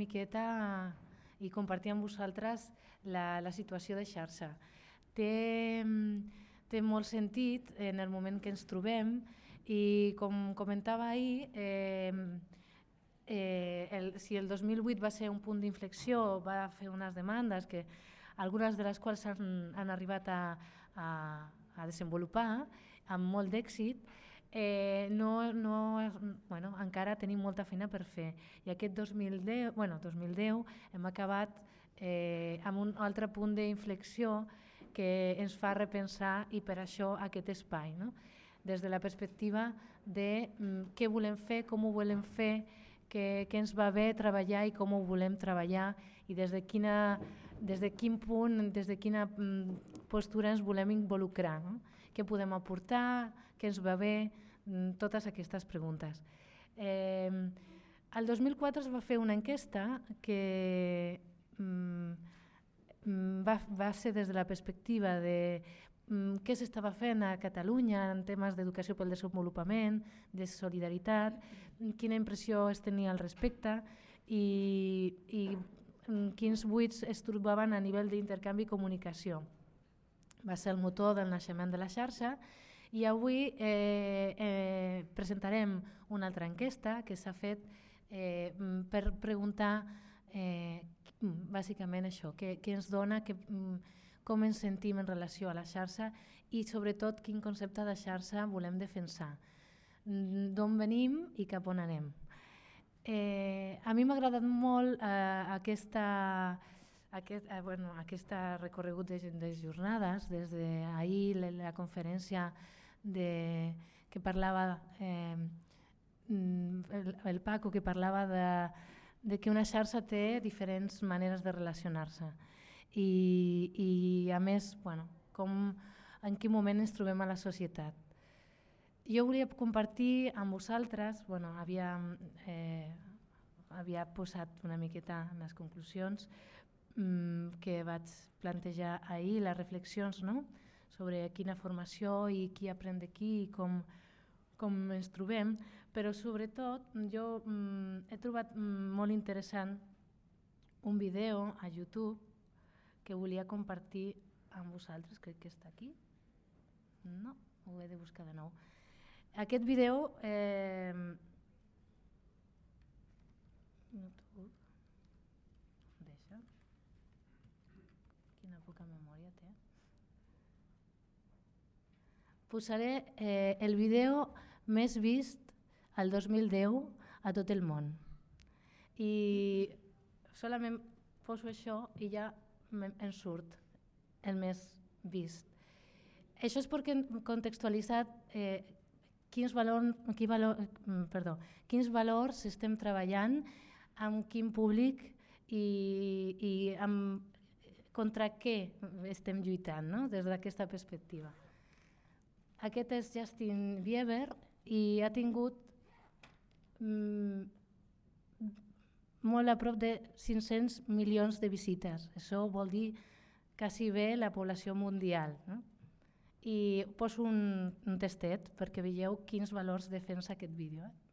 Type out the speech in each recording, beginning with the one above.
miqueta i compartir amb vosaltres la, la situació de xarxa. Té, té molt sentit en el moment que ens trobem i com comentava ahir, eh, eh, el, si el 2008 va ser un punt d'inflexió, va fer unes demandes que algunes de les quals han, han arribat a, a, a desenvolupar amb molt d'èxit, eh, no, no, bueno, encara tenim molta feina per fer. I aquest 2010, bueno, 2010 hem acabat eh, amb un altre punt d'inflexió que ens fa repensar i per això aquest espai. No? Des de la perspectiva de mm, què volem fer, com ho volem fer, què, què ens va bé treballar i com ho volem treballar i des de, quina, des de quin punt, des de quina mm, postura ens volem involucrar. No? Què podem aportar, què ens va bé, mm, totes aquestes preguntes. Eh, el 2004 es va fer una enquesta que mm, mm, va, va ser des de la perspectiva de mm, què s'estava fent a Catalunya en temes d'educació pel desenvolupament, de solidaritat, quina impressió es tenia al respecte i, i quins buits es trobaven a nivell d'intercanvi i comunicació. Va ser el motor del naixement de la xarxa avui eh, eh, presentarem una altra enquesta que s'ha fet eh, per preguntar eh, bàsicament això, què, què ens dona, que, com ens sentim en relació a la xarxa i sobretot quin concepte de xarxa volem defensar, d'on venim i cap on anem. Eh, a mi m'ha agradat molt eh, aquesta, aquest, eh, bueno, aquesta recorregut de, de jornades, des d'ahir la, la conferència de, que parlava eh, mm, el, el Paco, que parlava de, de que una xarxa té diferents maneres de relacionar-se i, i a més, bueno, com, en quin moment ens trobem a la societat. Jo volia compartir amb vosaltres, bueno, havia, eh, havia posat una miqueta en les conclusions mm, que vaig plantejar ahir, les reflexions, no? Sobre quina formació i qui aprèn de qui i com, com ens trobem, però sobretot jo mm, he trobat mm, molt interessant un vídeo a YouTube que volia compartir amb vosaltres, crec que està aquí. No, ho he de buscar de nou. Aquest vídeo... Eh, Deixa. Quina poca memòria té posaré eh, el vídeo més vist al 2010 a tot el món. I solament poso això i ja en surt el més vist. Això és perquè hem contextualitzat eh, quins, valor, qui valor, mm, perdó, quins valors estem treballant, amb quin públic i, i amb, contra què estem lluitant no? des d'aquesta perspectiva. Aquest és Justin Bieber i ha tingut mm, molt a prop de 500 milions de visites. Això vol dir quasi bé la població mundial. No? I poso un, un testet perquè veieu quins valors defensa aquest vídeo. Eh?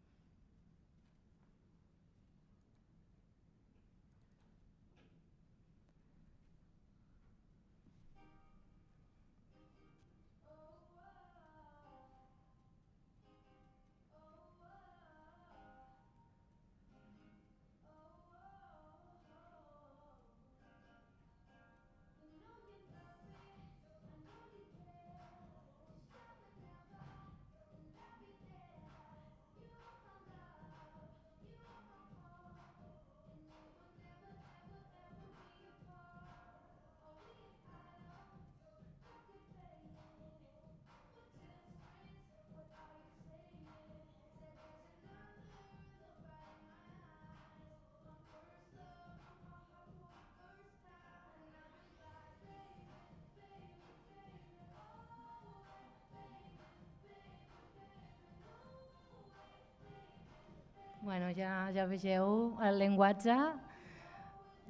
Bueno, ja, ja vegeu el llenguatge,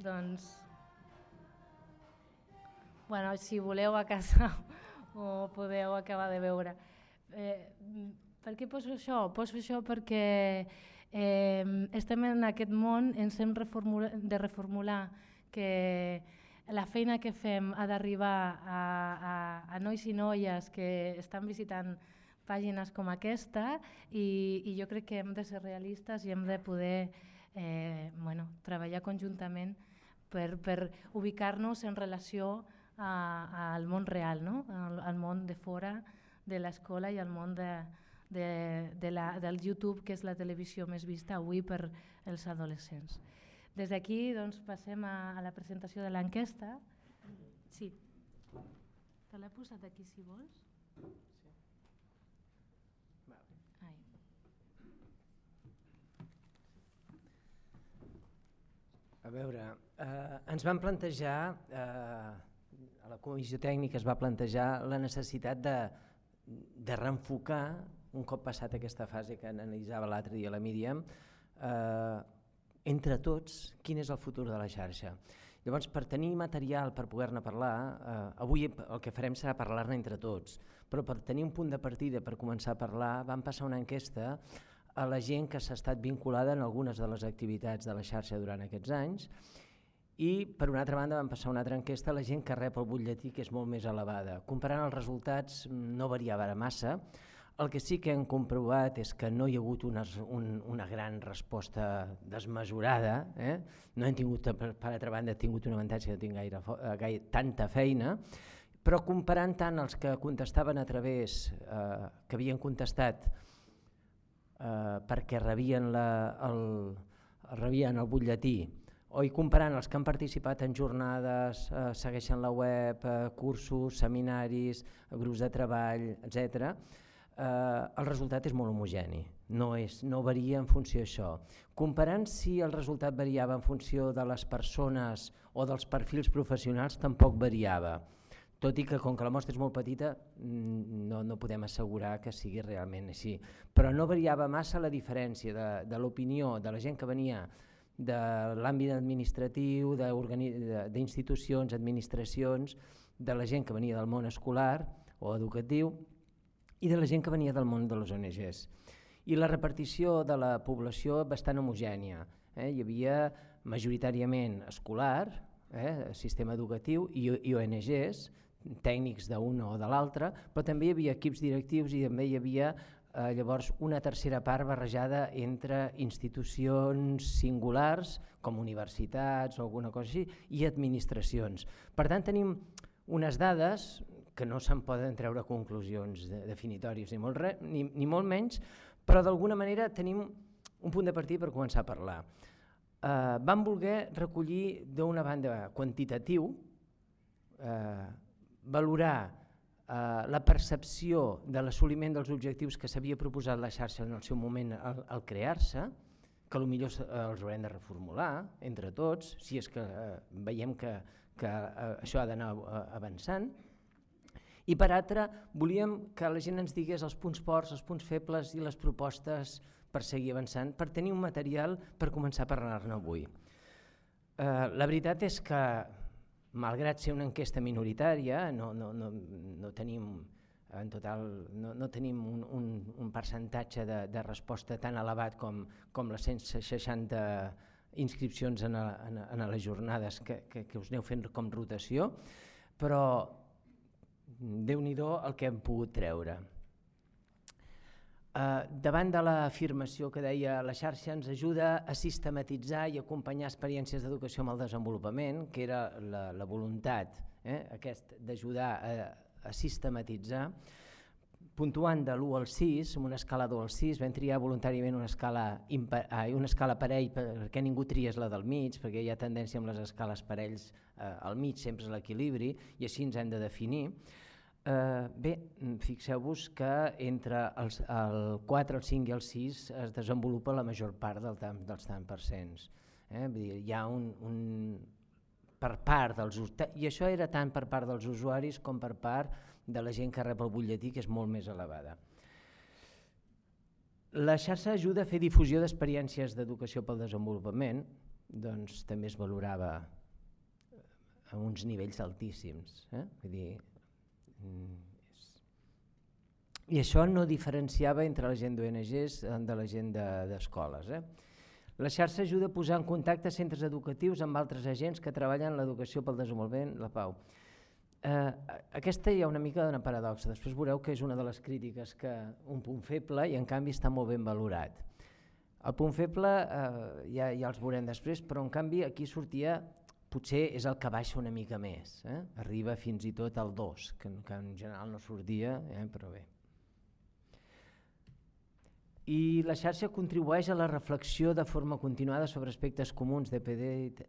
doncs... Bueno, si voleu a casa ho podeu acabar de veure. Eh, per què poso això? Poso això perquè Eh, estem en aquest món, ens hem reformula, de reformular que la feina que fem ha d'arribar a, a, a nois i noies que estan visitant pàgines com aquesta i, i jo crec que hem de ser realistes i hem de poder eh, bueno, treballar conjuntament per, per ubicar-nos en relació a, al món real, no? al, al món de fora de l'escola i al món de, de, de la, del YouTube, que és la televisió més vista avui per els adolescents. Des d'aquí doncs, passem a, a la presentació de l'enquesta. Sí. Te l'he posat aquí si vols. A veure, eh, ens van plantejar, eh, a la comissió tècnica es va plantejar la necessitat de, de reenfocar, un cop passat aquesta fase que analitzava l'altre dia la Míriam, eh, entre tots, quin és el futur de la xarxa. Llavors, per tenir material per poder-ne parlar, eh, avui el que farem serà parlar-ne entre tots, però per tenir un punt de partida per començar a parlar, vam passar una enquesta a la gent que s'ha estat vinculada en algunes de les activitats de la xarxa durant aquests anys i per una altra banda vam passar una altra enquesta a la gent que rep el butlletí que és molt més elevada. Comparant els resultats no variava massa, el que sí que hem comprovat és que no hi ha hagut una, un, una gran resposta desmesurada, eh? no hem tingut, per, per altra banda, tingut un avantatge que no tinc gaire, gaire, tanta feina, però comparant tant els que contestaven a través, eh, que havien contestat eh, perquè rebien, la, el, rebien el butlletí o i comparant els que han participat en jornades, eh, segueixen la web, eh, cursos, seminaris, grups de treball, etc. Eh, el resultat és molt homogeni, no, és, no varia en funció d'això. Comparant si el resultat variava en funció de les persones o dels perfils professionals, tampoc variava tot i que com que la mostra és molt petita mm, no, no podem assegurar que sigui realment així. Però no variava massa la diferència de, de l'opinió de la gent que venia de l'àmbit administratiu, d'institucions, administracions, de la gent que venia del món escolar o educatiu i de la gent que venia del món de les ONGs. I la repartició de la població bastant homogènia. Eh? Hi havia majoritàriament escolar, eh? sistema educatiu i, i ONGs, tècnics d'una o de l'altra, però també hi havia equips directius i també hi havia eh, llavors una tercera part barrejada entre institucions singulars, com universitats o alguna cosa així, i administracions. Per tant, tenim unes dades que no se'n poden treure conclusions de, definitòries ni molt, re, ni, ni molt menys, però d'alguna manera tenim un punt de partida per començar a parlar. Eh, vam voler recollir d'una banda quantitatiu eh, valorar eh, la percepció de l'assoliment dels objectius que s'havia proposat la xarxa en el seu moment al, crear-se, que millor eh, els haurem de reformular entre tots, si és que eh, veiem que, que això ha d'anar avançant, i per altra volíem que la gent ens digués els punts forts, els punts febles i les propostes per seguir avançant, per tenir un material per començar a parlar-ne avui. Eh, la veritat és que malgrat ser una enquesta minoritària, no, no, no, no tenim en total no, no tenim un, un, un percentatge de, de resposta tan elevat com, com les 160 inscripcions en, a, en, en les jornades que, que, que us aneu fent com rotació, però déu nhi el que hem pogut treure. Uh, davant de l'afirmació que deia la xarxa ens ajuda a sistematitzar i acompanyar experiències d'educació amb el desenvolupament, que era la, la voluntat eh, d'ajudar a, a sistematitzar, puntuant de l'1 al 6, amb una escala 2 al 6, vam triar voluntàriament una escala, una escala parell perquè ningú tries la del mig, perquè hi ha tendència amb les escales parells eh, al mig sempre és l'equilibri i així ens hem de definir. Eh, bé, fixeu-vos que entre els, el 4, el 5 i el 6 es desenvolupa la major part del dels tant percents. Eh? Vull dir, hi ha un, un, per part dels i això era tant per part dels usuaris com per part de la gent que rep el butlletí, que és molt més elevada. La xarxa ajuda a fer difusió d'experiències d'educació pel desenvolupament, doncs també es valorava a uns nivells altíssims. Eh? Vull dir, Mm, I això no diferenciava entre la gent d'ONGs de la gent d'escoles. De, eh? La xarxa ajuda a posar en contacte centres educatius amb altres agents que treballen en l'educació pel desenvolupament, la pau. Eh, aquesta hi ha una mica d'una paradoxa, després veureu que és una de les crítiques que un punt feble i en canvi està molt ben valorat. El punt feble eh, ja, ja els veurem després, però en canvi aquí sortia, potser és el que baixa una mica més, eh? arriba fins i tot al 2, que, que en general no sortia, eh? però bé i la xarxa contribueix a la reflexió de forma continuada sobre aspectes comuns d'EPD.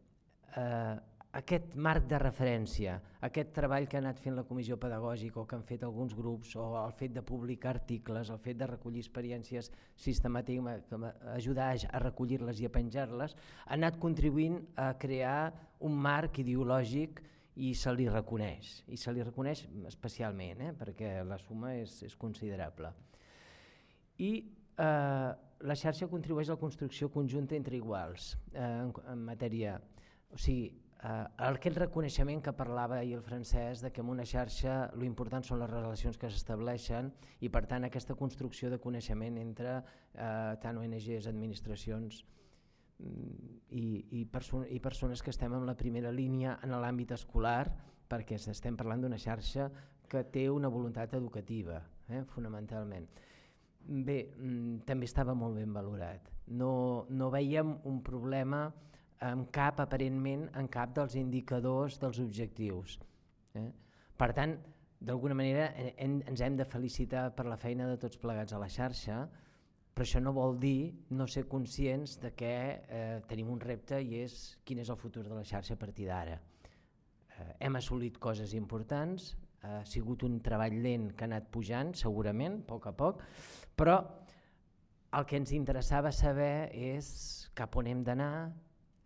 Eh, aquest marc de referència, aquest treball que ha anat fent la comissió pedagògica o que han fet alguns grups o el fet de publicar articles, el fet de recollir experiències sistemàtiques, ajudar a recollir-les i a penjar-les, ha anat contribuint a crear un marc ideològic i se li reconeix, i se li reconeix especialment, eh, perquè la suma és, és considerable. I eh, la xarxa contribueix a la construcció conjunta entre iguals eh, en, en matèria... O sigui, eh, aquest reconeixement que parlava ahir el francès de que en una xarxa lo important són les relacions que s'estableixen i per tant aquesta construcció de coneixement entre eh, tant ONGs, administracions mm, i, i, perso i persones que estem en la primera línia en l'àmbit escolar perquè estem parlant d'una xarxa que té una voluntat educativa, eh, fonamentalment. Bé, mm, també estava molt ben valorat. No, no veiem un problema en cap, aparentment, en cap dels indicadors dels objectius. Eh? Per tant, d'alguna manera en, ens hem de felicitar per la feina de tots plegats a la xarxa, però això no vol dir no ser conscients de que eh, tenim un repte i és quin és el futur de la xarxa a partir d'ara. Eh, hem assolit coses importants, ha sigut un treball lent que ha anat pujant, segurament, a poc a poc, però el que ens interessava saber és cap on hem d'anar,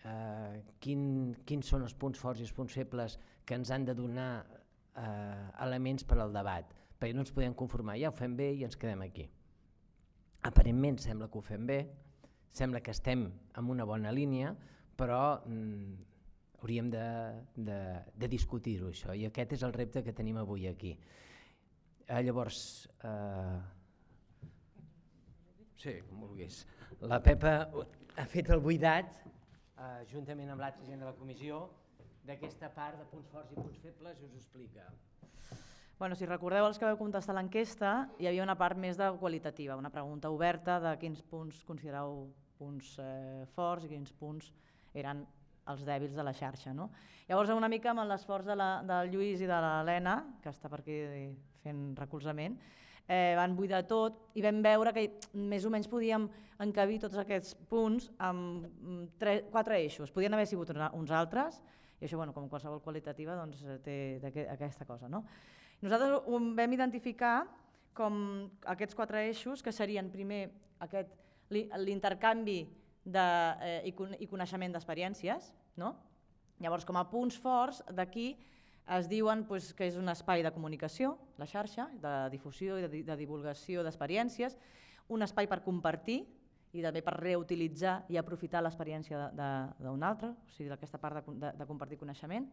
eh, quin, quins són els punts forts i els punts febles que ens han de donar eh, elements per al debat, perquè no ens podem conformar, ja ho fem bé i ens quedem aquí. Aparentment sembla que ho fem bé, sembla que estem en una bona línia, però mm, hauríem de, de, de discutir-ho això i aquest és el repte que tenim avui aquí. Eh, llavors, eh, Sí, com vulguis. La Pepa ha fet el buidat, eh, juntament amb l'altra gent de la comissió, d'aquesta part de punts forts i punts febles i us ho explica. Bueno, si recordeu els que vau contestar l'enquesta, hi havia una part més de qualitativa, una pregunta oberta de quins punts considereu punts eh, forts i quins punts eren els dèbils de la xarxa. No? Llavors, una mica amb l'esforç de la, del Lluís i de l'Helena, que està per aquí fent recolzament, eh, van buidar tot i vam veure que més o menys podíem encabir tots aquests punts amb mm, tres, quatre eixos. Podien haver sigut uns altres, i això, bueno, com qualsevol qualitativa, doncs, té aquesta cosa. No? Nosaltres ho vam identificar com aquests quatre eixos, que serien primer aquest l'intercanvi de, eh, i coneixement d'experiències, no? Llavors, com a punts forts d'aquí, es diuen pues, que és un espai de comunicació, la xarxa, de difusió i de, de divulgació d'experiències, un espai per compartir i també per reutilitzar i aprofitar l'experiència d'un altre, o sigui, aquesta part de, de, de compartir coneixement,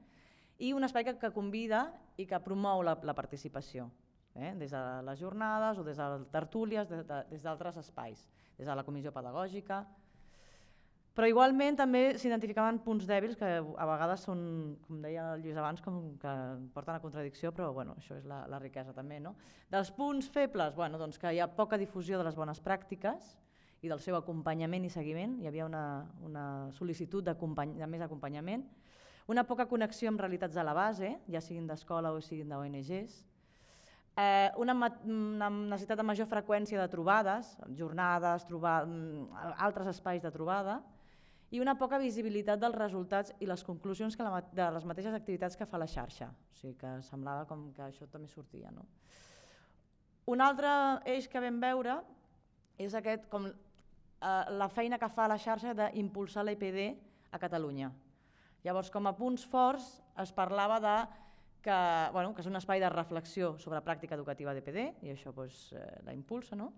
i un espai que, que convida i que promou la, la participació, eh? des de les jornades o des de tertúlies, de, de, des d'altres espais, des de la comissió pedagògica, però igualment també s'identificaven punts dèbils que a vegades són, com deia el Lluís abans, com que porten a contradicció, però bueno, això és la, la riquesa també. No? Dels punts febles, bueno, doncs que hi ha poca difusió de les bones pràctiques i del seu acompanyament i seguiment, hi havia una, una sol·licitud de, de més acompanyament, una poca connexió amb realitats de la base, ja siguin d'escola o siguin d'ONGs, eh, una, una necessitat de major freqüència de trobades, jornades, trobar, mm, altres espais de trobada, i una poca visibilitat dels resultats i les conclusions que la, de les mateixes activitats que fa la xarxa. O sigui que semblava com que això també sortia. No? Un altre eix que vam veure és aquest, com eh, la feina que fa la xarxa d'impulsar l'EPD a Catalunya. Llavors, com a punts forts, es parlava de que, bueno, que és un espai de reflexió sobre pràctica educativa d'EPD, i això doncs, eh, la impulsa, no?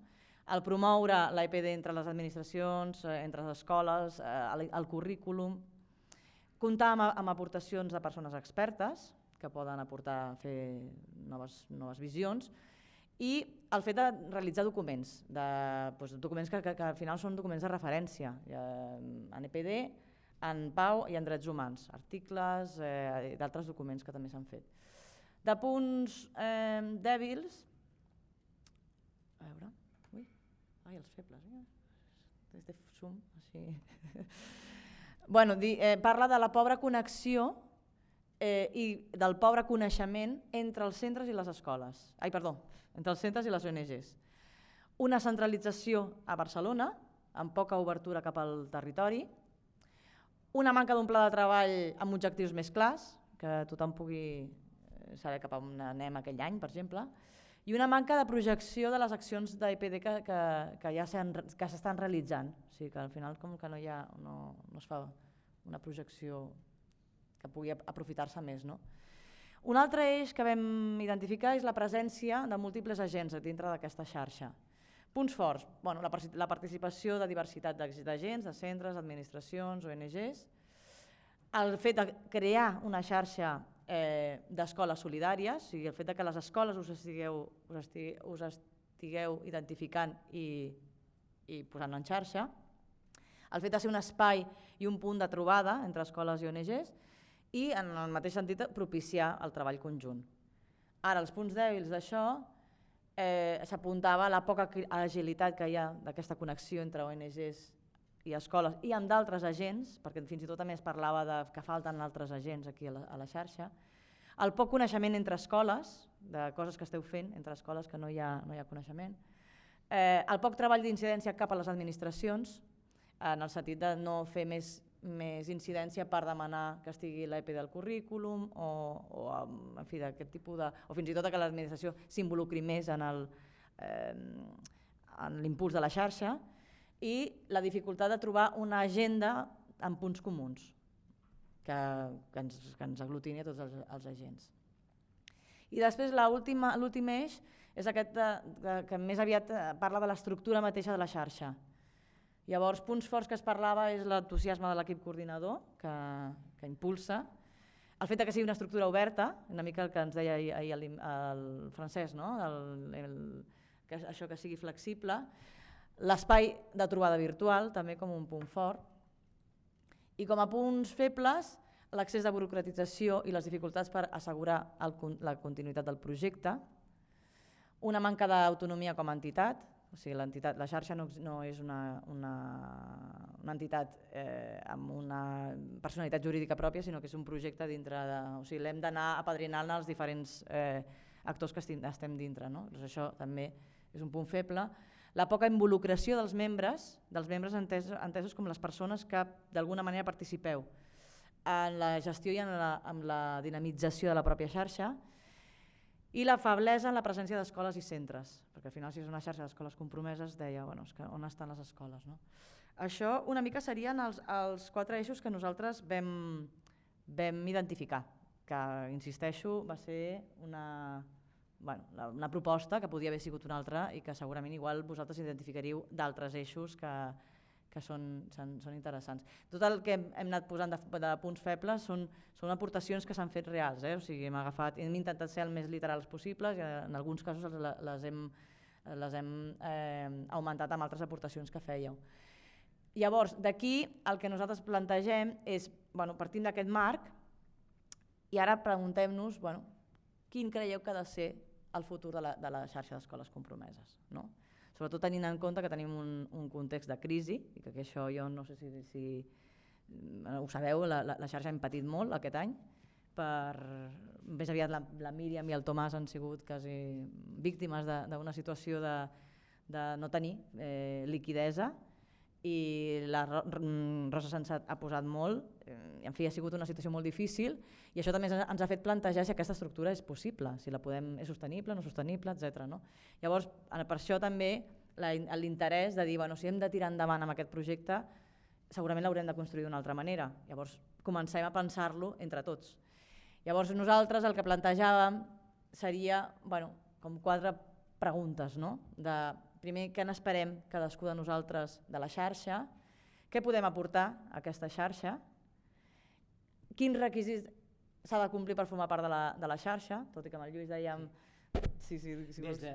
El promoure l'EPD entre les administracions, eh, entre les escoles, eh, el, currículum, comptar amb, aportacions de persones expertes que poden aportar fer noves, noves visions i el fet de realitzar documents, de, documents que, al final són documents de referència, en EPD, en Pau i en Drets Humans, articles eh, d'altres documents que també s'han fet. De punts eh, dèbils, a veure, ai, els febles, eh? des de zoom, així. bueno, di, eh, parla de la pobra connexió eh, i del pobre coneixement entre els centres i les escoles. Ai, perdó, entre els centres i les ONGs. Una centralització a Barcelona, amb poca obertura cap al territori, una manca d'un pla de treball amb objectius més clars, que tothom pugui eh, saber cap a on anem aquell any, per exemple, i una manca de projecció de les accions d'EPD que, que, que ja s'estan realitzant. O sigui que al final com que no, hi ha, no, no es fa una projecció que pugui aprofitar-se més. No? Un altre eix que vam identificar és la presència de múltiples agents dintre d'aquesta xarxa. Punts forts, bueno, la, la participació de diversitat d'agents, de centres, administracions, ONGs, el fet de crear una xarxa eh, d'escoles solidàries, o sigui, el fet de que les escoles us estigueu, us estigueu, us estigueu identificant i, i posant en xarxa, el fet de ser un espai i un punt de trobada entre escoles i ONGs, i en el mateix sentit propiciar el treball conjunt. Ara, els punts dèbils d'això eh, s'apuntava a la poca agilitat que hi ha d'aquesta connexió entre ONGs i escoles i amb d'altres agents, perquè fins i tot també es parlava de que falten altres agents aquí a la, a la xarxa, el poc coneixement entre escoles, de coses que esteu fent entre escoles que no hi ha, no hi ha coneixement, eh, el poc treball d'incidència cap a les administracions, en el sentit de no fer més més incidència per demanar que estigui l'EPI del currículum o, o en fi, d'aquest tipus de... o fins i tot que l'administració s'involucri més en el, eh, en l'impuls de la xarxa i la dificultat de trobar una agenda amb punts comuns que, que, ens, que ens aglutini a tots els, els agents. I després l'últim eix és aquest de, de, que més aviat parla de l'estructura mateixa de la xarxa. Llavors, punts forts que es parlava és l'entusiasme de l'equip coordinador, que, que impulsa, el fet que sigui una estructura oberta, una mica el que ens deia ahir, ahir el, el francès, no? el, el, que això que sigui flexible, l'espai de trobada virtual, també com un punt fort, i com a punts febles, l'accés de burocratització i les dificultats per assegurar el, la continuïtat del projecte, una manca d'autonomia com a entitat, o sigui, l'entitat, la xarxa no, no és una, una, una entitat eh, amb una personalitat jurídica pròpia, sinó que és un projecte dintre de... O sigui, l'hem d'anar apadrinant els diferents eh, actors que estem, dintre. No? Doncs això també és un punt feble. La poca involucració dels membres, dels membres entesos, entesos com les persones que d'alguna manera participeu en la gestió i en la, en la dinamització de la pròpia xarxa, i la feblesa en la presència d'escoles i centres, perquè al final si és una xarxa d'escoles compromeses deia bueno, és que on estan les escoles. No? Això una mica serien els, els quatre eixos que nosaltres vam, vam identificar, que insisteixo va ser una, bueno, una proposta que podia haver sigut una altra i que segurament igual vosaltres identificaríeu d'altres eixos que, que són, són, són interessants. Tot el que hem, hem anat posant de, de punts febles són, són aportacions que s'han fet reals, eh? o sigui, hem, agafat, hem intentat ser el més literals possibles i en alguns casos les, hem, les hem eh, augmentat amb altres aportacions que fèieu. Llavors, d'aquí el que nosaltres plantegem és, bueno, partim d'aquest marc i ara preguntem-nos bueno, quin creieu que ha de ser el futur de la, de la xarxa d'escoles compromeses. No? sobretot tenint en compte que tenim un, un context de crisi i que això jo no sé si, si ho sabeu, la, la, la xarxa hem patit molt aquest any, per, més aviat la, la Míriam i el Tomàs han sigut quasi víctimes d'una situació de, de no tenir eh, liquidesa i la Rosa Sensat ha posat molt, eh, en fi, ha sigut una situació molt difícil i això també ens ha fet plantejar si aquesta estructura és possible, si la podem, és sostenible, no sostenible, etc. No? Llavors, per això també l'interès de dir, bueno, si hem de tirar endavant amb aquest projecte, segurament l'haurem de construir d'una altra manera. Llavors, comencem a pensar-lo entre tots. Llavors, nosaltres el que plantejàvem seria, bueno, com quatre preguntes, no? De, primer, què n'esperem cadascú de nosaltres de la xarxa, què podem aportar a aquesta xarxa, quins requisits s'ha de complir per formar part de la, de la xarxa, tot i que amb el Lluís dèiem... Sí, sí, sí, Des de,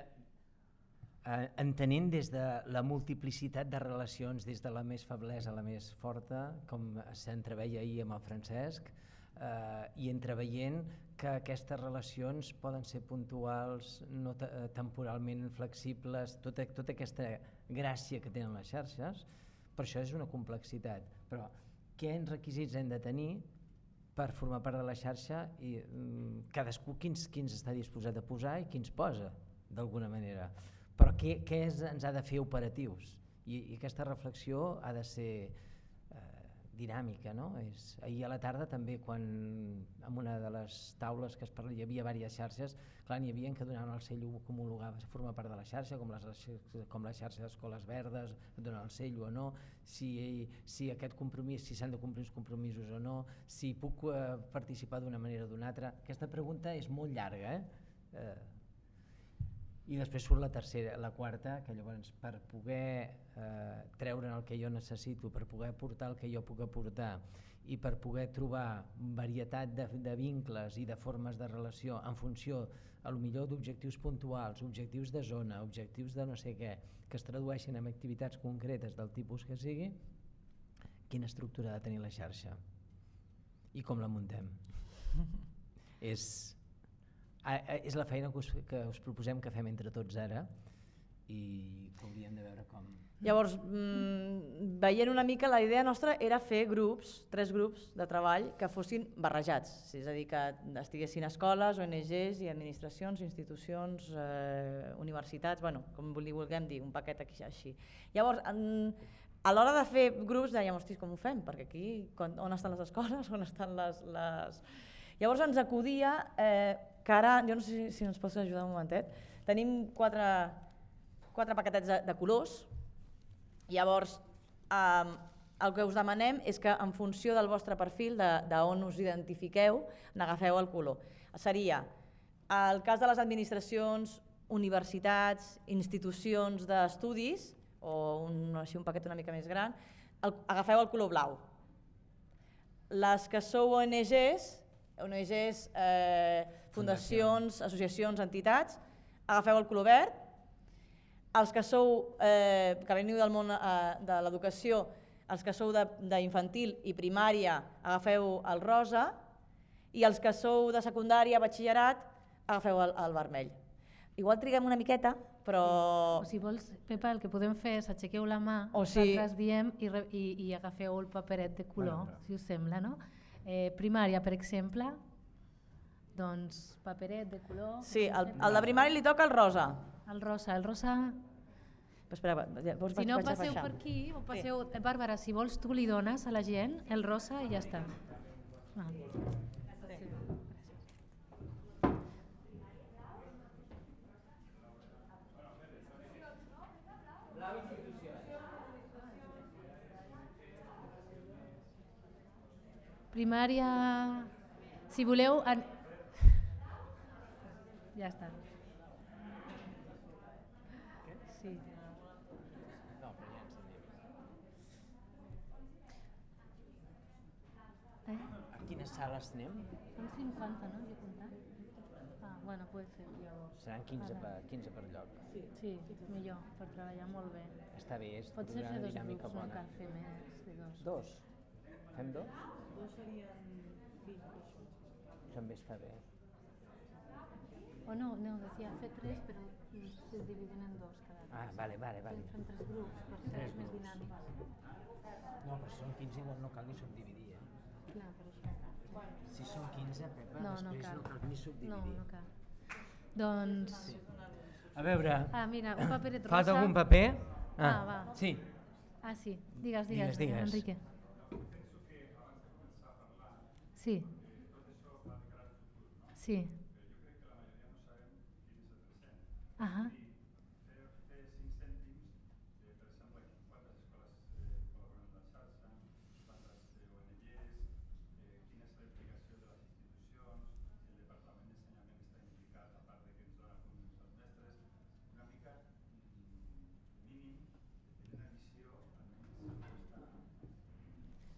eh, entenent des de la multiplicitat de relacions, des de la més feblesa a la més forta, com s'entreveia ahir amb el Francesc, eh, i entreveient que aquestes relacions poden ser puntuals, no eh, temporalment flexibles, tota, tota aquesta gràcia que tenen les xarxes, per això és una complexitat. Però què requisits hem de tenir per formar part de la xarxa i mm, cadascú quins, quins està disposat a posar i quins posa, d'alguna manera. Però què, què és, ens ha de fer operatius? I, I aquesta reflexió ha de ser dinàmica. No? És, ahir a la tarda també quan en una de les taules que es parla hi havia diverses xarxes, clar, n'hi havia que donaven el sell que homologava a formar part de la xarxa, com les, com la xarxa d'escoles verdes, donar el sell o no, si, si aquest compromís, si s'han de complir els compromisos o no, si puc eh, participar d'una manera o d'una altra. Aquesta pregunta és molt llarga, eh? eh i després surt la tercera, la quarta, que llavors per poder eh, treure el que jo necessito, per poder portar el que jo puc aportar i per poder trobar varietat de, de vincles i de formes de relació en funció a lo millor d'objectius puntuals, objectius de zona, objectius de no sé què, que es tradueixen en activitats concretes del tipus que sigui, quina estructura ha de tenir la xarxa i com la muntem. és, és la feina que us, que us proposem que fem entre tots ara i que hauríem de veure com... Llavors, mmm, veient una mica, la idea nostra era fer grups, tres grups de treball que fossin barrejats, és a dir, que estiguessin escoles, ONGs i administracions, institucions, eh, universitats, bueno, com li vulguem dir, un paquet aquí així. Llavors, en, a l'hora de fer grups dèiem, hosti, com ho fem? Perquè aquí, on estan les escoles, on estan les... les... Llavors ens acudia eh, que ara, jo no sé si, si ens pots ajudar un momentet, tenim quatre, quatre paquetets de, de colors, llavors eh, el que us demanem és que en funció del vostre perfil, d'on us identifiqueu, n'agafeu el color. Seria, el cas de les administracions, universitats, institucions d'estudis, o un, així un paquet una mica més gran, el, agafeu el color blau. Les que sou ONGs, ONGs, eh, fundacions, associacions, entitats, agafeu el color verd. Els que sou, eh, que veniu del món eh, de l'educació, els que sou d'infantil i primària, agafeu el rosa, i els que sou de secundària, batxillerat, agafeu el, el vermell. Igual triguem una miqueta, però... O si vols, Pepa, el que podem fer és aixequeu la mà, o si... nosaltres diem i, i, i agafeu el paperet de color, bueno, si us sembla, no? Eh, primària, per exemple, doncs paperet de color... Sí, el, el de primari li toca el rosa. El rosa, el rosa... Però espera, llavors si no passeu per aquí, o passeu... Sí. Bàrbara, si vols tu li dones a la gent el rosa i ja està. Ah. Primària... Si voleu... Ja està. Sí. No, però ja ens anem. Eh? A quines sales anem? Són 50, no? Jo comptat. Ah, bueno, puede ser. Seran 15 per, 15 per lloc. Sí. sí, millor, per treballar molt bé. Està bé, és Pot ser fer dos grups, bona. no cal fer més de dos. Dos? Fem dos? Dos serien 20 També està bé. O no, no, decía fer tres, però se dividen en dos cada Ah, vale, vale, vale. Fem tres grups per ser Tres més dinàmics. No, però si són 15 igual no cal ni subdividir, eh? Clar, per això. Si són 15, Pepa, No, no després cal. no cal ni subdividir. No, no cal. Doncs... Sí. A veure, Ah, mira, un paperet rosa. falta algun paper? Ah, va. Sí. Ah, sí. Digues, digues, Digues, digues. Enrique. Sí. Sí. Ajá.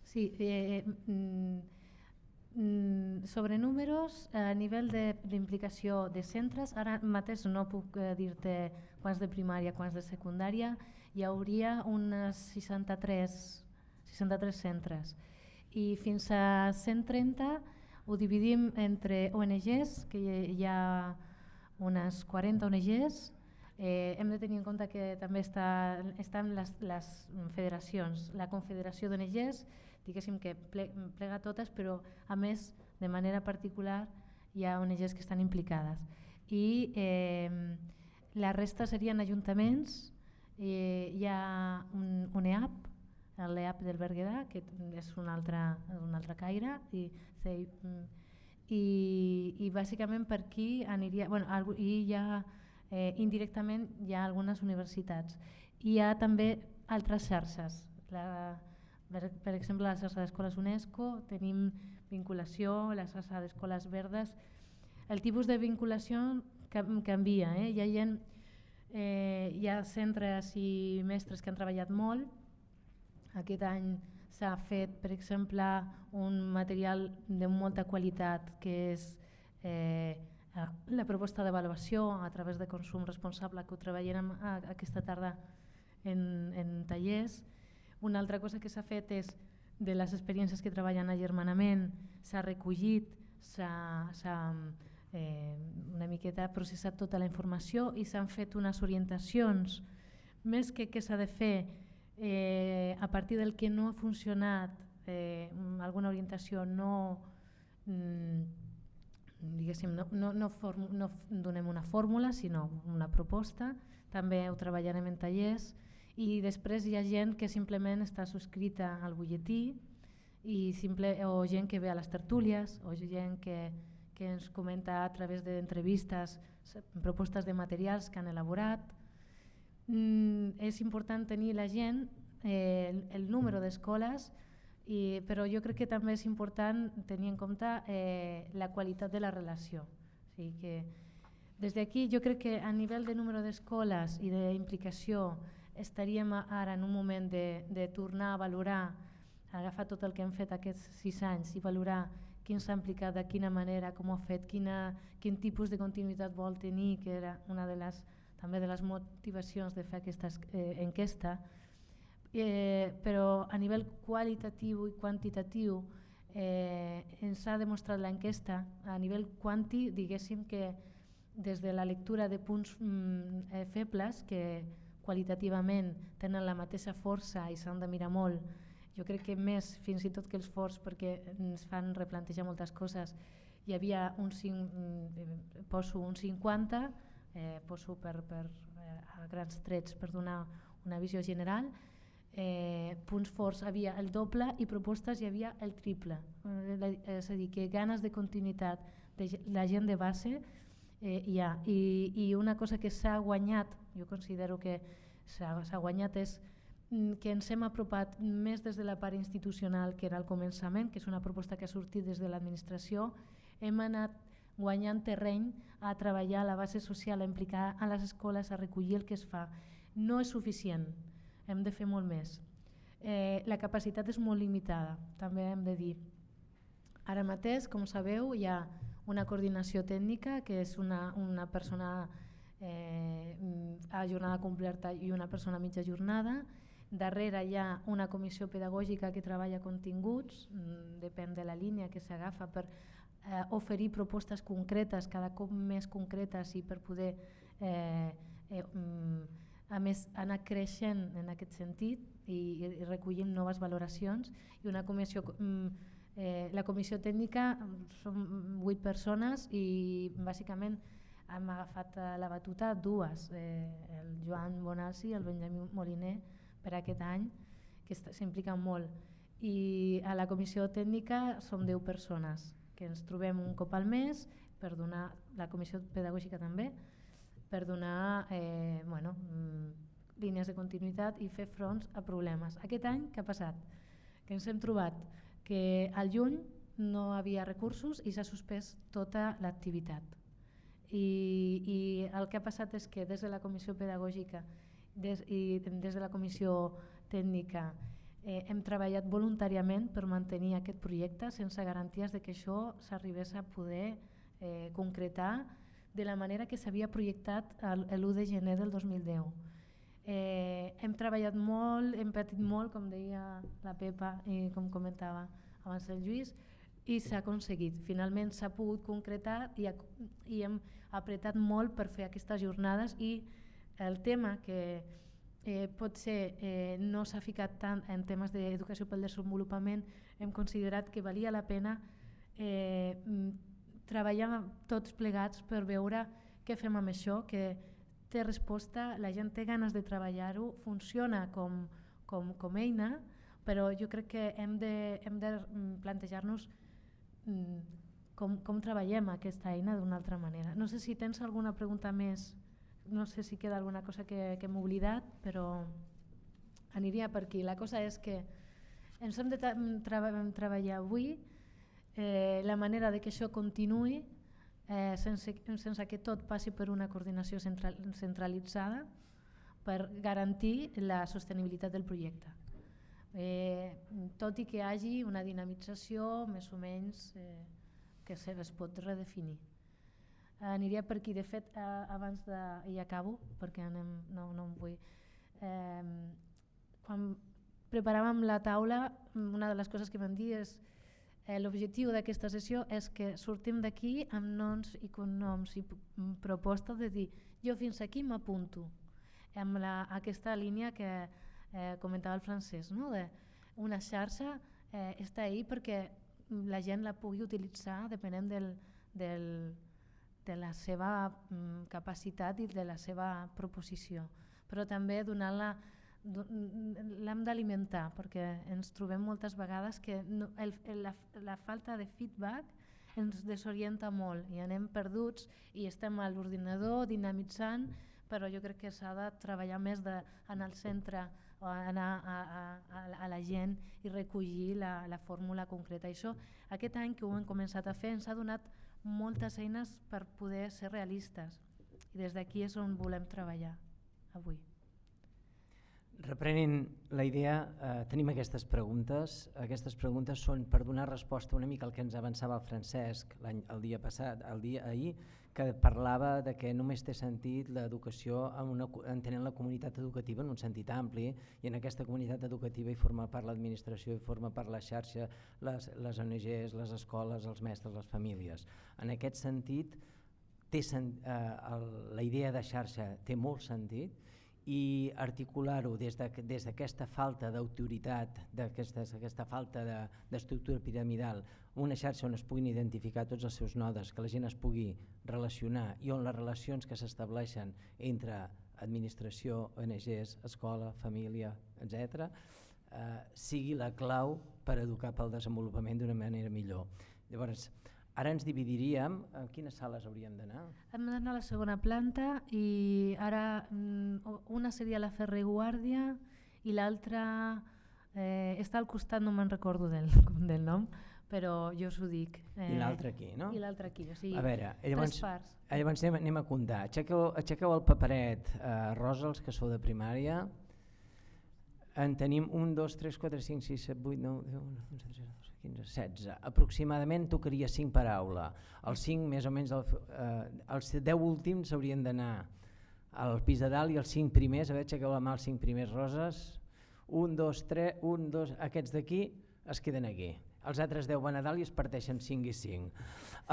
Sí, eh, mm, mm, sobre números, a nivell d'implicació de, de centres, ara mateix no puc eh, dir-te quants de primària, quants de secundària, hi hauria unes 63, 63 centres. I fins a 130 ho dividim entre ONGs, que hi ha unes 40 ONGs, eh, hem de tenir en compte que també està, estan les, les federacions, la Confederació d'ONGs, diguéssim que plega totes, però a més, de manera particular, hi ha ONGs que estan implicades. I eh, la resta serien ajuntaments, eh, hi ha un, un EAP, l'EAP del Berguedà, que és un altre, un altre caire, i, i, i bàsicament per aquí aniria... Bueno, i hi ha, eh, indirectament hi ha algunes universitats. Hi ha també altres xarxes. La, per, per exemple, la xarxa d'escoles UNESCO, tenim vinculació, la xarxa d'escoles verdes. El tipus de vinculació canvia. Eh? Hi ha gent, eh, hi ha centres i mestres que han treballat molt. Aquest any s'ha fet, per exemple, un material de molta qualitat que és eh, la proposta d'avaluació a través de consum responsable que ho treballarem aquesta tarda en, en tallers una altra cosa que s'ha fet és de les experiències que treballen a Germanament, s'ha recollit, s'ha eh, una miqueta processat tota la informació i s'han fet unes orientacions més que què s'ha de fer eh, a partir del que no ha funcionat eh, alguna orientació no mm, diguéssim, no, no, no, no donem una fórmula sinó una proposta. També ho treballarem en tallers i després hi ha gent que simplement està subscrita al butlletí i simple, o gent que ve a les tertúlies o gent que, que ens comenta a través d'entrevistes propostes de materials que han elaborat. Mm, és important tenir la gent, eh, el, el número d'escoles, i, però jo crec que també és important tenir en compte eh, la qualitat de la relació. O sigui que des d'aquí jo crec que a nivell de número d'escoles i d'implicació estaríem ara en un moment de, de tornar a valorar, agafar tot el que hem fet aquests sis anys i valorar quin s'ha implicat, de quina manera, com ho ha fet, quina, quin tipus de continuïtat vol tenir, que era una de les, també de les motivacions de fer aquesta eh, enquesta, eh, però a nivell qualitatiu i quantitatiu eh, ens ha demostrat l'enquesta, a nivell quanti, diguéssim que des de la lectura de punts mm, eh, febles que qualitativament tenen la mateixa força i s'han de mirar molt, jo crec que més fins i tot que els forts perquè ens fan replantejar moltes coses. Hi havia un 5, mm, poso un 50, eh, poso per, per, eh, a grans trets per donar una visió general, eh, punts forts havia el doble i propostes hi havia el triple. Eh, és a dir, que ganes de continuïtat de la gent de base eh, hi ha. I, I una cosa que s'ha guanyat, jo considero que s'ha guanyat és mm, que ens hem apropat més des de la part institucional que era al començament, que és una proposta que ha sortit des de l'administració, hem anat guanyant terreny a treballar a la base social, a implicar a les escoles, a recollir el que es fa. No és suficient, hem de fer molt més. Eh, la capacitat és molt limitada, també hem de dir. Ara mateix, com sabeu, hi ha una coordinació tècnica, que és una, una persona eh, a jornada completa i una persona a mitja jornada. Darrere hi ha una comissió pedagògica que treballa continguts, mm, depèn de la línia que s'agafa per eh, oferir propostes concretes, cada cop més concretes i per poder eh, eh, mm, a més anar creixent en aquest sentit i, i recollint noves valoracions i una comissió mm, Eh, la comissió tècnica són vuit persones i bàsicament hem agafat eh, la batuta dues, eh, el Joan Bonassi i el Benjamí Moliner per aquest any, que s'impliquen molt. I a la comissió tècnica som 10 persones, que ens trobem un cop al mes per donar, la comissió pedagògica també, per donar eh, bueno, mm, línies de continuïtat i fer fronts a problemes. Aquest any què ha passat? Que ens hem trobat que al juny no havia recursos i s'ha suspès tota l'activitat. I, I el que ha passat és que des de la comissió pedagògica des, i des de la comissió tècnica eh, hem treballat voluntàriament per mantenir aquest projecte sense garanties de que això s'arribés a poder eh, concretar de la manera que s'havia projectat l'1 de gener del 2010. Eh, hem treballat molt, hem patit molt, com deia la Pepa i com comentava abans el Lluís, i s'ha aconseguit. Finalment s'ha pogut concretar i, i hem apretat molt per fer aquestes jornades i el tema que eh, potser eh, no s'ha ficat tant en temes d'educació pel desenvolupament, hem considerat que valia la pena eh, treballar tots plegats per veure què fem amb això, que té resposta, la gent té ganes de treballar-ho, funciona com, com, com eina, però jo crec que hem de, hem de plantejar-nos mm, com, com treballem aquesta eina d'una altra manera. No sé si tens alguna pregunta més no sé si queda alguna cosa que, que hem oblidat, però aniria per aquí. La cosa és que ens hem de tra treballar avui eh, la manera de que això continuï eh, sense, sense que tot passi per una coordinació central, centralitzada per garantir la sostenibilitat del projecte. Eh, tot i que hi hagi una dinamització més o menys eh, que es pot redefinir aniria per aquí. De fet, eh, abans de... i acabo, perquè anem, no, no em vull... Eh, quan preparàvem la taula, una de les coses que vam dir és eh, l'objectiu d'aquesta sessió és que sortim d'aquí amb noms i cognoms i propostes de dir jo fins aquí m'apunto amb la, aquesta línia que eh, comentava el francès, no? de una xarxa eh, està ahí perquè la gent la pugui utilitzar depenent del, del, de la seva mm, capacitat i de la seva proposició, però també donar-la l'hem d'alimentar perquè ens trobem moltes vegades que no, el, la, la falta de feedback ens desorienta molt i anem perduts i estem a l'ordinador dinamitzant però jo crec que s'ha de treballar més de, en el centre o anar a, a, a, la gent i recollir la, la fórmula concreta. I això aquest any que ho hem començat a fer ens ha donat moltes eines per poder ser realistes i des d'aquí és on volem treballar avui. Reprenent la idea, eh, tenim aquestes preguntes. Aquestes preguntes són per donar resposta una mica al que ens avançava el Francesc el dia passat, el dia ahir, que parlava de que només té sentit l'educació en entenent la comunitat educativa en un sentit ampli i en aquesta comunitat educativa hi forma part l'administració, hi forma part la xarxa, les, les ONGs, les escoles, els mestres, les famílies. En aquest sentit, té, eh, el, la idea de xarxa té molt sentit i articular-ho des d'aquesta de, falta d'autoritat, d'aquesta aquesta falta d'estructura de, piramidal, una xarxa on es puguin identificar tots els seus nodes, que la gent es pugui relacionar i on les relacions que s'estableixen entre administració, ONGs, escola, família, etc., eh, sigui la clau per educar pel desenvolupament d'una manera millor. Llavors, Ara ens dividiríem, en quines sales hauríem d'anar? Hem d'anar a la segona planta i ara mm, una seria la Ferrer Guàrdia i l'altra eh, està al costat, no me'n recordo del, del nom, però jo us ho dic. Eh, I l'altra aquí, no? I l'altra aquí, o sigui, a veure, llavors, tres parts. Llavors anem, anem a comptar. Aixequeu, aixequeu el paperet, eh, Rosa, els que sou de primària. En tenim 1, 2, 3, 4, 5, 6, 7, 8, 9, 10, 11, 12, 13, 14, 15, 16. Aproximadament tocaria 5 per aula. Els 5 més o menys, el, eh, els 10 últims haurien d'anar al pis de dalt i els 5 primers, a veure, aixequeu la mà els 5 primers roses. 1, 2, 3, 1, 2, aquests d'aquí es queden aquí. Els altres 10 van a dalt i es parteixen 5 i 5.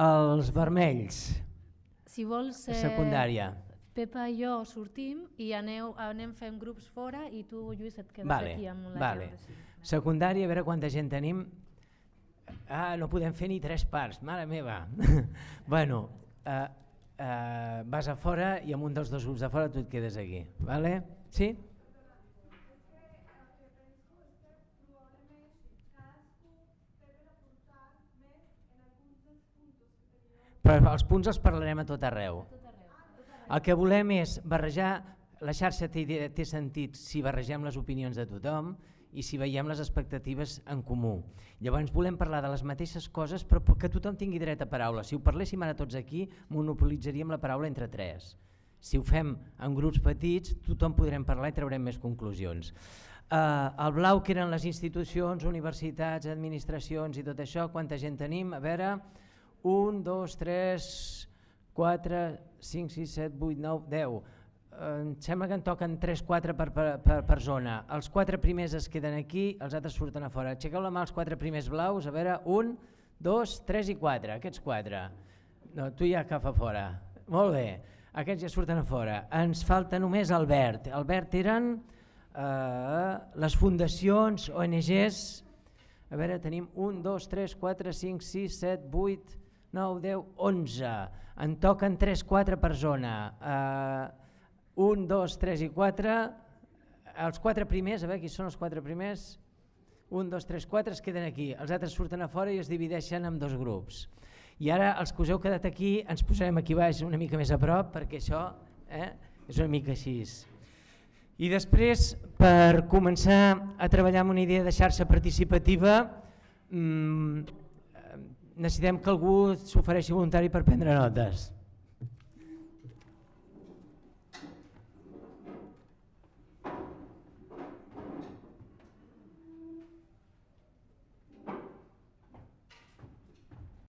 Els vermells, si vols, eh, secundària. Pepa i jo sortim i aneu, anem fent grups fora i tu, Lluís, et quedes vale, aquí amb la vale. gent. Secundària, a veure quanta gent tenim. Ah, no podem fer ni tres parts, mare meva. bueno, eh, eh, vas a fora i amb un dels dos grups de fora tu et quedes aquí. Vale? Sí? Però els punts els parlarem a tot arreu. El que volem és barrejar, la xarxa té, té sentit si barregem les opinions de tothom i si veiem les expectatives en comú. Llavors volem parlar de les mateixes coses però que tothom tingui dret a paraula. Si ho parléssim ara tots aquí, monopolitzaríem la paraula entre tres. Si ho fem en grups petits, tothom podrem parlar i traurem més conclusions. Uh, el blau que eren les institucions, universitats, administracions i tot això, quanta gent tenim? A veure, 1, 2, 3, 4, 5, 6, 7, 8, 9, 10. Em sembla que en toquen 3-4 per, per, per, per zona. Els quatre primers es queden aquí, els altres surten a fora. Aixequeu la mà els quatre primers blaus, a veure, 1, 2, 3 i 4, aquests quatre. No, tu ja cap a fora. Molt bé, aquests ja surten a fora. Ens falta només el verd. El verd eren eh, les fundacions, ONGs, a veure, tenim 1, 2, 3, 4, 5, 6, 7, 8, 9, 10, 11. En toquen 3, 4 per zona. Eh, 1, 2, 3 i 4. Els quatre primers, a veure qui són els quatre primers. 1, 2, 3, 4 es queden aquí. Els altres surten a fora i es divideixen en dos grups. I ara els que us heu quedat aquí ens posarem aquí baix una mica més a prop perquè això eh, és una mica així. I després, per començar a treballar amb una idea de xarxa participativa, mmm, necessitem que algú s'ofereixi voluntari per prendre notes.